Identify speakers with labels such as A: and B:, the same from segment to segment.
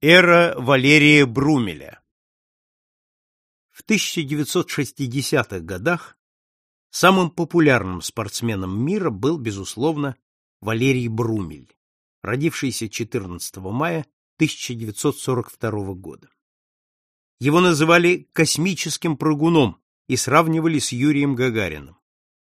A: Эра Валерия Брумеля В 1960-х годах самым популярным спортсменом мира был, безусловно, Валерий Брумель, родившийся 14 мая 1942 года. Его называли космическим прыгуном и сравнивали с Юрием Гагариным.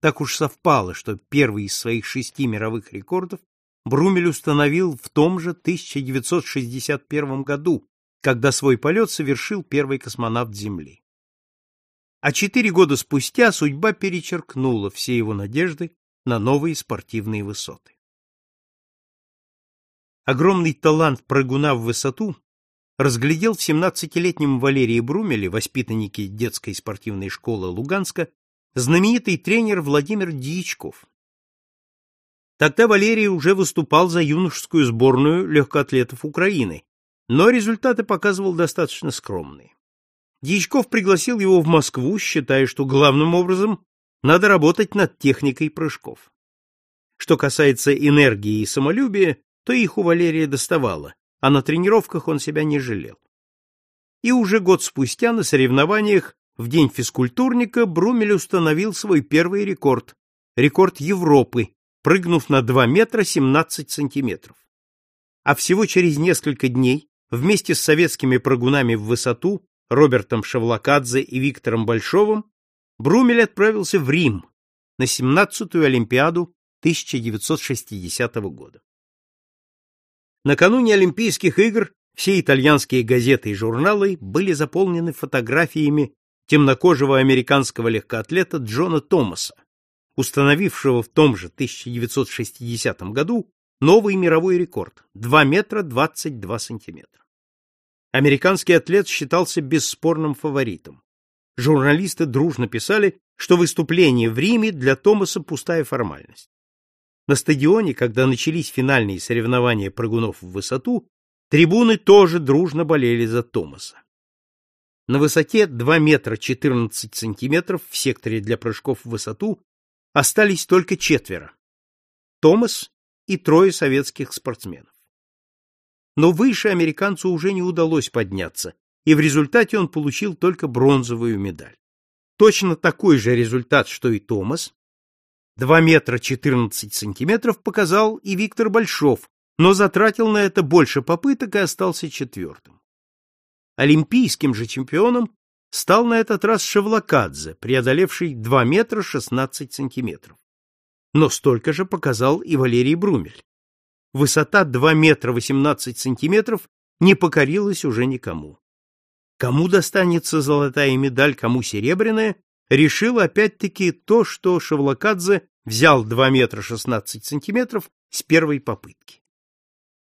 A: Так уж совпало, что первый из своих шести мировых рекордов Брумель установил в том же 1961 году, когда свой полет совершил первый космонавт Земли. А четыре года спустя судьба перечеркнула все его надежды на новые спортивные высоты. Огромный талант прыгуна в высоту разглядел в 17-летнем Валерии Брумеле, воспитаннике детской спортивной школы Луганска, знаменитый тренер Владимир Дьячков. Тогда Валерий уже выступал за юношескую сборную легкоатлетов Украины, но результаты показывал достаточно скромные. Дьячков пригласил его в Москву, считая, что главным образом надо работать над техникой прыжков. Что касается энергии и самолюбия, то их у Валерия доставало, а на тренировках он себя не жалел. И уже год спустя на соревнованиях в день физкультурника Брумель установил свой первый рекорд, рекорд Европы, прыгнув на 2 метра 17 сантиметров. А всего через несколько дней вместе с советскими прыгунами в высоту Робертом Шавлакадзе и Виктором Большовым Брумель отправился в Рим на 17-ю Олимпиаду 1960 года. Накануне Олимпийских игр все итальянские газеты и журналы были заполнены фотографиями темнокожего американского легкоатлета Джона Томаса, установившего в том же 1960 году новый мировой рекорд 2 метра 22 сантиметра. Американский атлет считался бесспорным фаворитом. Журналисты дружно писали, что выступление в Риме для Томаса пустая формальность. На стадионе, когда начались финальные соревнования прыгунов в высоту, трибуны тоже дружно болели за Томаса. На высоте 2 метра 14 сантиметров в секторе для прыжков в высоту остались только четверо. Томас и трое советских спортсменов. Но выше американцу уже не удалось подняться, и в результате он получил только бронзовую медаль. Точно такой же результат, что и Томас, 2 метра 14 сантиметров показал и Виктор Большов, но затратил на это больше попыток и остался четвертым. Олимпийским же чемпионом стал на этот раз Шевлакадзе, преодолевший 2 метра 16 сантиметров. Но столько же показал и Валерий Брумель. Высота 2 метра 18 сантиметров не покорилась уже никому. Кому достанется золотая медаль, кому серебряная, решил опять-таки то, что Шавлакадзе взял 2 метра 16 сантиметров с первой попытки.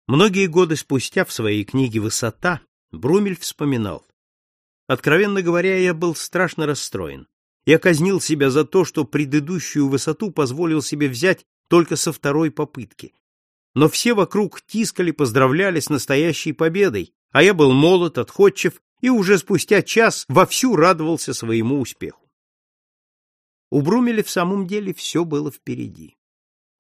A: Многие годы спустя в своей книге «Высота» Брумель вспоминал. Откровенно говоря, я был страшно расстроен. Я казнил себя за то, что предыдущую высоту позволил себе взять только со второй попытки. Но все вокруг тискали, поздравляли с настоящей победой, а я был молод, отходчив и уже спустя час вовсю радовался своему успеху. У Брумеля в самом деле все было впереди.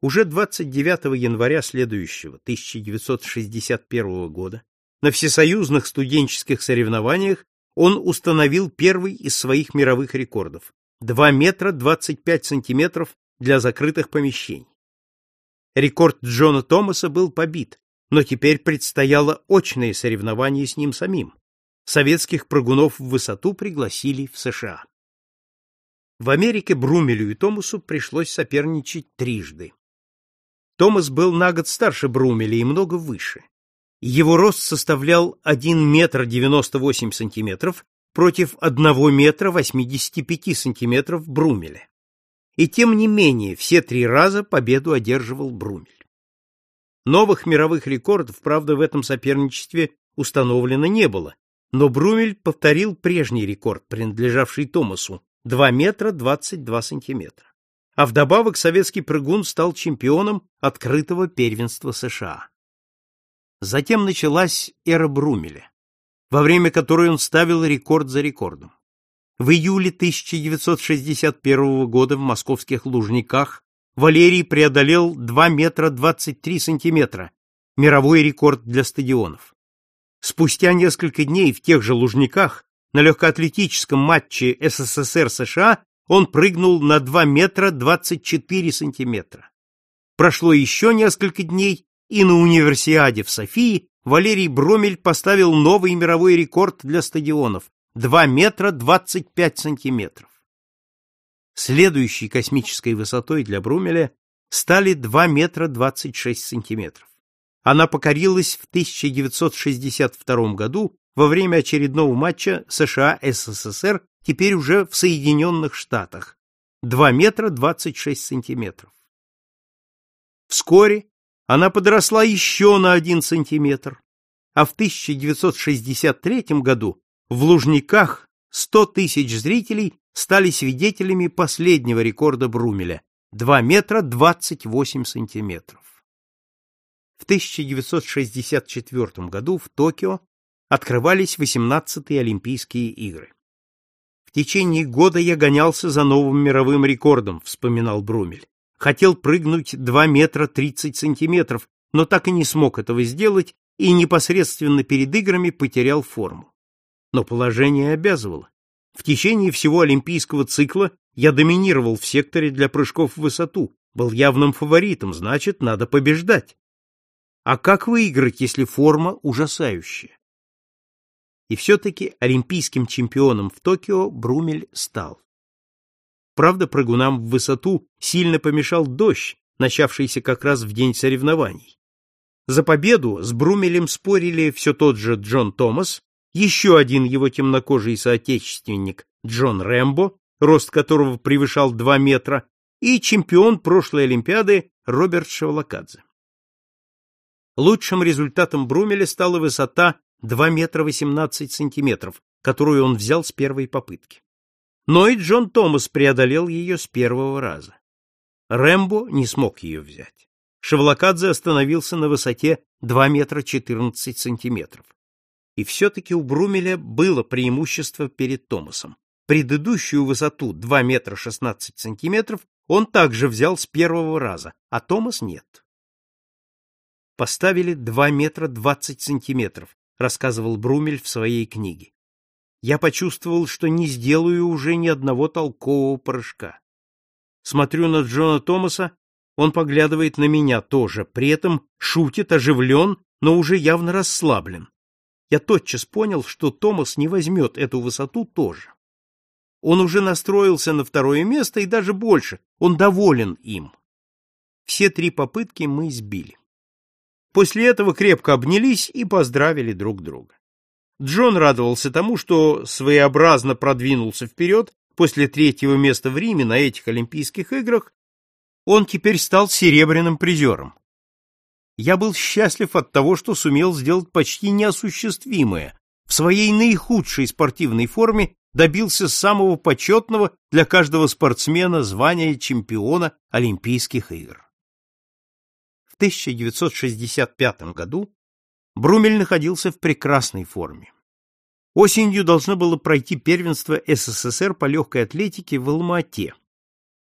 A: Уже 29 января следующего, 1961 года, на всесоюзных студенческих соревнованиях он установил первый из своих мировых рекордов – 2 метра 25 сантиметров для закрытых помещений. Рекорд Джона Томаса был побит, но теперь предстояло очное соревнование с ним самим. Советских прыгунов в высоту пригласили в США. В Америке Брумелю и Томасу пришлось соперничать трижды. Томас был на год старше Брумеля и много выше. Его рост составлял 1 метр 98 сантиметров против 1 метра 85 сантиметров Брумеля. И тем не менее, все три раза победу одерживал Брумель. Новых мировых рекордов, правда, в этом соперничестве установлено не было, но Брумель повторил прежний рекорд, принадлежавший Томасу, 2 метра 22 сантиметра. А вдобавок советский прыгун стал чемпионом открытого первенства США. Затем началась эра Брумеля, во время которой он ставил рекорд за рекордом. В июле 1961 года в московских Лужниках Валерий преодолел 2 метра 23 сантиметра, мировой рекорд для стадионов. Спустя несколько дней в тех же Лужниках на легкоатлетическом матче СССР-США он прыгнул на 2 метра 24 сантиметра. Прошло еще несколько дней, и на универсиаде в Софии Валерий Бромель поставил новый мировой рекорд для стадионов – 2 метра 25 сантиметров. Следующей космической высотой для Брумеля стали 2 метра 26 сантиметров. Она покорилась в 1962 году во время очередного матча США-СССР, теперь уже в Соединенных Штатах, 2 метра 26 сантиметров. Вскоре она подросла еще на 1 сантиметр, а в 1963 году в Лужниках 100 тысяч зрителей стали свидетелями последнего рекорда Брумеля – 2 метра 28 сантиметров. В 1964 году в Токио открывались 18-е Олимпийские игры. В течение года я гонялся за новым мировым рекордом, вспоминал Брумель. Хотел прыгнуть 2 метра 30 сантиметров, но так и не смог этого сделать и непосредственно перед играми потерял форму. Но положение обязывало. В течение всего олимпийского цикла я доминировал в секторе для прыжков в высоту, был явным фаворитом, значит, надо побеждать. А как выиграть, если форма ужасающая? И все-таки олимпийским чемпионом в Токио Брумель стал. Правда, прыгунам в высоту сильно помешал дождь, начавшийся как раз в день соревнований. За победу с Брумелем спорили все тот же Джон Томас, еще один его темнокожий соотечественник Джон Рэмбо, рост которого превышал 2 метра, и чемпион прошлой Олимпиады Роберт Шавлакадзе. Лучшим результатом Брумеля стала высота 2 метра 18 сантиметров, которую он взял с первой попытки. Но и Джон Томас преодолел ее с первого раза. Рэмбо не смог ее взять. Шавлакадзе остановился на высоте 2 метра 14 сантиметров. И все-таки у Брумеля было преимущество перед Томасом. Предыдущую высоту 2 метра 16 сантиметров он также взял с первого раза, а Томас нет поставили 2 метра 20 сантиметров, рассказывал Брумель в своей книге. Я почувствовал, что не сделаю уже ни одного толкового прыжка. Смотрю на Джона Томаса, он поглядывает на меня тоже, при этом шутит, оживлен, но уже явно расслаблен. Я тотчас понял, что Томас не возьмет эту высоту тоже. Он уже настроился на второе место и даже больше, он доволен им. Все три попытки мы сбили. После этого крепко обнялись и поздравили друг друга. Джон радовался тому, что своеобразно продвинулся вперед после третьего места в Риме на этих Олимпийских играх, он теперь стал серебряным призером. Я был счастлив от того, что сумел сделать почти неосуществимое. В своей наихудшей спортивной форме добился самого почетного для каждого спортсмена звания чемпиона Олимпийских игр. 1965 году Брумель находился в прекрасной форме. Осенью должно было пройти первенство СССР по легкой атлетике в Алма-Ате,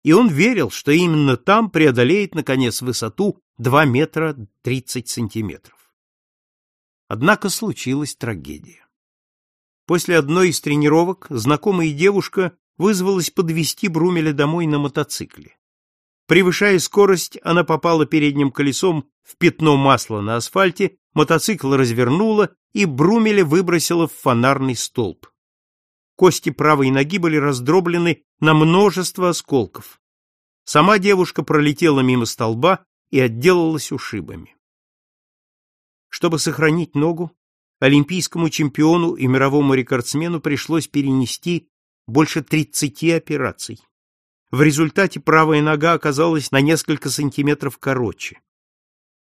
A: и он верил, что именно там преодолеет, наконец, высоту 2 метра 30 сантиметров. Однако случилась трагедия. После одной из тренировок знакомая девушка вызвалась подвести Брумеля домой на мотоцикле. Превышая скорость, она попала передним колесом в пятно масла на асфальте, мотоцикл развернула и Брумеля выбросила в фонарный столб. Кости правой ноги были раздроблены на множество осколков. Сама девушка пролетела мимо столба и отделалась ушибами. Чтобы сохранить ногу, олимпийскому чемпиону и мировому рекордсмену пришлось перенести больше 30 операций. В результате правая нога оказалась на несколько сантиметров короче.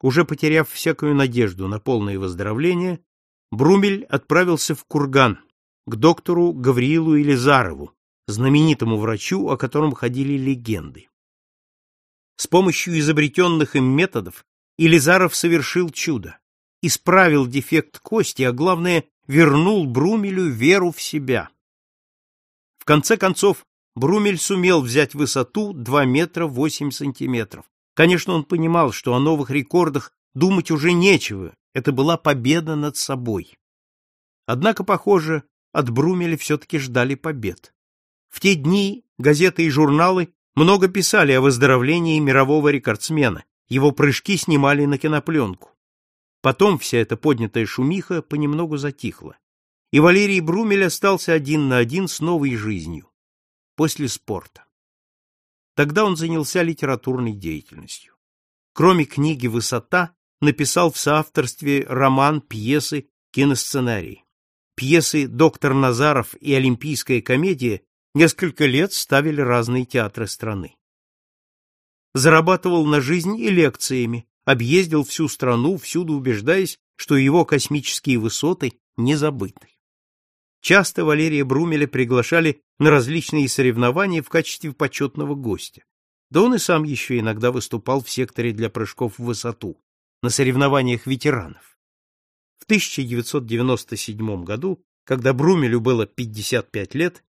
A: Уже потеряв всякую надежду на полное выздоровление, Брумель отправился в Курган к доктору Гавриилу Елизарову, знаменитому врачу, о котором ходили легенды. С помощью изобретенных им методов Елизаров совершил чудо, исправил дефект кости, а главное, вернул Брумелю веру в себя. В конце концов, Брумель сумел взять высоту 2 метра 8 сантиметров. Конечно, он понимал, что о новых рекордах думать уже нечего, это была победа над собой. Однако, похоже, от Брумеля все-таки ждали побед. В те дни газеты и журналы много писали о выздоровлении мирового рекордсмена, его прыжки снимали на кинопленку. Потом вся эта поднятая шумиха понемногу затихла, и Валерий Брумель остался один на один с новой жизнью, после спорта. Тогда он занялся литературной деятельностью. Кроме книги «Высота», написал в соавторстве роман, пьесы, киносценарий. Пьесы «Доктор Назаров» и «Олимпийская комедия» несколько лет ставили разные театры страны. Зарабатывал на жизнь и лекциями, объездил всю страну, всюду убеждаясь, что его космические высоты не забыты. Часто Валерия Брумеля приглашали на различные соревнования в качестве почетного гостя. Да он и сам еще иногда выступал в секторе для прыжков в высоту, на соревнованиях ветеранов. В 1997 году, когда Брумелю было 55 лет,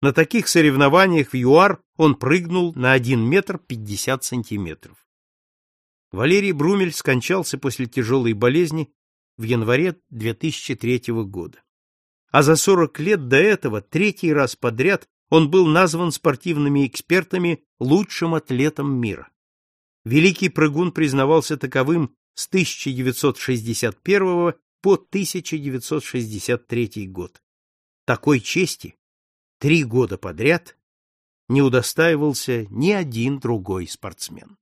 A: на таких соревнованиях в ЮАР он прыгнул на 1 метр 50 сантиметров. Валерий Брумель скончался после тяжелой болезни в январе 2003 года. А за 40 лет до этого третий раз подряд он был назван спортивными экспертами лучшим атлетом мира. Великий прыгун признавался таковым с 1961 по 1963 год. Такой чести три года подряд не удостаивался ни один другой спортсмен.